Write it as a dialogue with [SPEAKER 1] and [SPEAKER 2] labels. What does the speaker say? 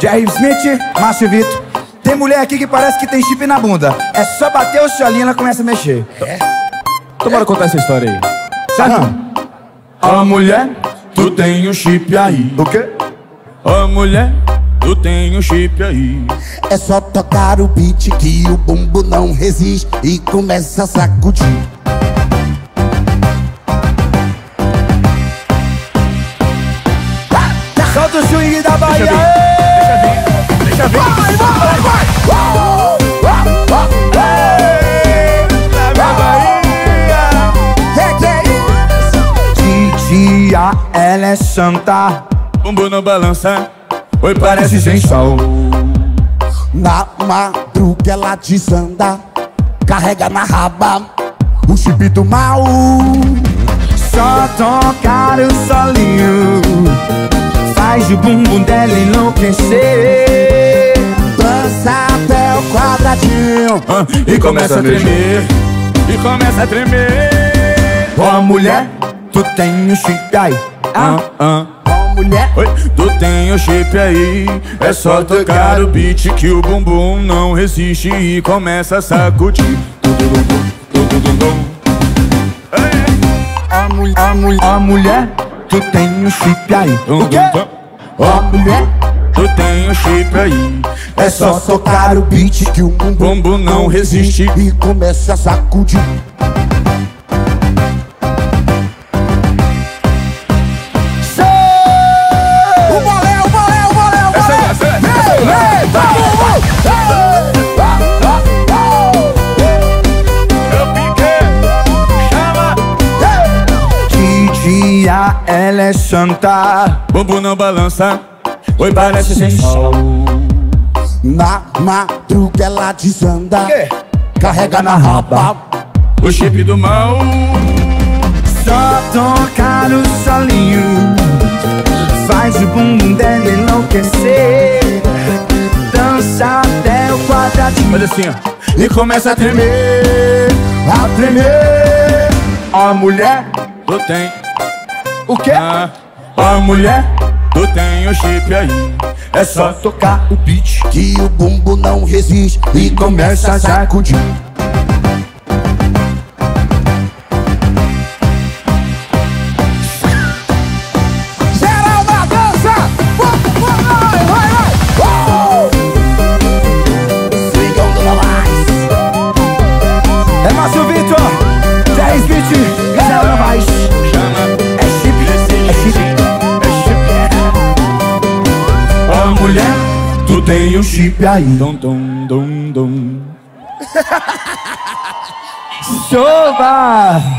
[SPEAKER 1] Jerry Smith, Márcio Vitor. Tem mulher aqui que parece que tem chip na bunda. É só bater o cholinho e ela começa a mexer.
[SPEAKER 2] É? Então bora contar essa história aí.
[SPEAKER 1] Certo?
[SPEAKER 2] A mulher, tu tem um chip aí.
[SPEAKER 1] O quê?
[SPEAKER 2] A mulher, tu tem um chip aí.
[SPEAKER 3] É só tocar o beat que o bumbo não resiste e começa a sacudir.
[SPEAKER 1] Solta o swing da Bahia. Ela é santa.
[SPEAKER 2] Bumbum não balança. Oi, parece sensual.
[SPEAKER 3] Na madruga ela desanda, carrega na raba o chip do mal.
[SPEAKER 1] Só tocar o solinho faz o bumbum dela enlouquecer.
[SPEAKER 3] Dança até o quadradinho.
[SPEAKER 2] Ah, e começa a tremer. E começa a tremer.
[SPEAKER 1] Ó mulher, tu tem um chip aí.
[SPEAKER 2] Ah,
[SPEAKER 1] Ah,
[SPEAKER 3] mulher,
[SPEAKER 2] Oi, tu tem o chip aí, é só tocar o beat que o bumbum não resiste e começa a sacudir.
[SPEAKER 3] A mulher, a mulher,
[SPEAKER 1] tu tem um chip aí.
[SPEAKER 2] Dum,
[SPEAKER 1] quê?
[SPEAKER 3] ó mulher.
[SPEAKER 2] Tu tem o chip aí,
[SPEAKER 3] É só tocar o beat que o bumbum
[SPEAKER 2] bumbum não resiste.
[SPEAKER 3] e começa a sacudir.
[SPEAKER 1] Ela é santa.
[SPEAKER 2] Bumbum não balança, oi, parece sensual.
[SPEAKER 3] Na madruga ela desanda, carrega na raba.
[SPEAKER 2] O chip do mal,
[SPEAKER 1] Só tocar o solinho faz o bumbum dela enlouquecer. Dança até o quadradinho.
[SPEAKER 2] olha assim, ó. E começa a tremer.
[SPEAKER 3] tremer, a tremer.
[SPEAKER 1] Ó mulher,
[SPEAKER 2] Tu tem,
[SPEAKER 1] o quê?
[SPEAKER 2] ah, ó mulher, tu tem o chip aí. É só
[SPEAKER 1] Tocar o beat.
[SPEAKER 3] Que o bumbo não resiste e começa a sacudir.
[SPEAKER 2] Tem o chip aí. Dum, dum, dum, dum.
[SPEAKER 1] Chuva!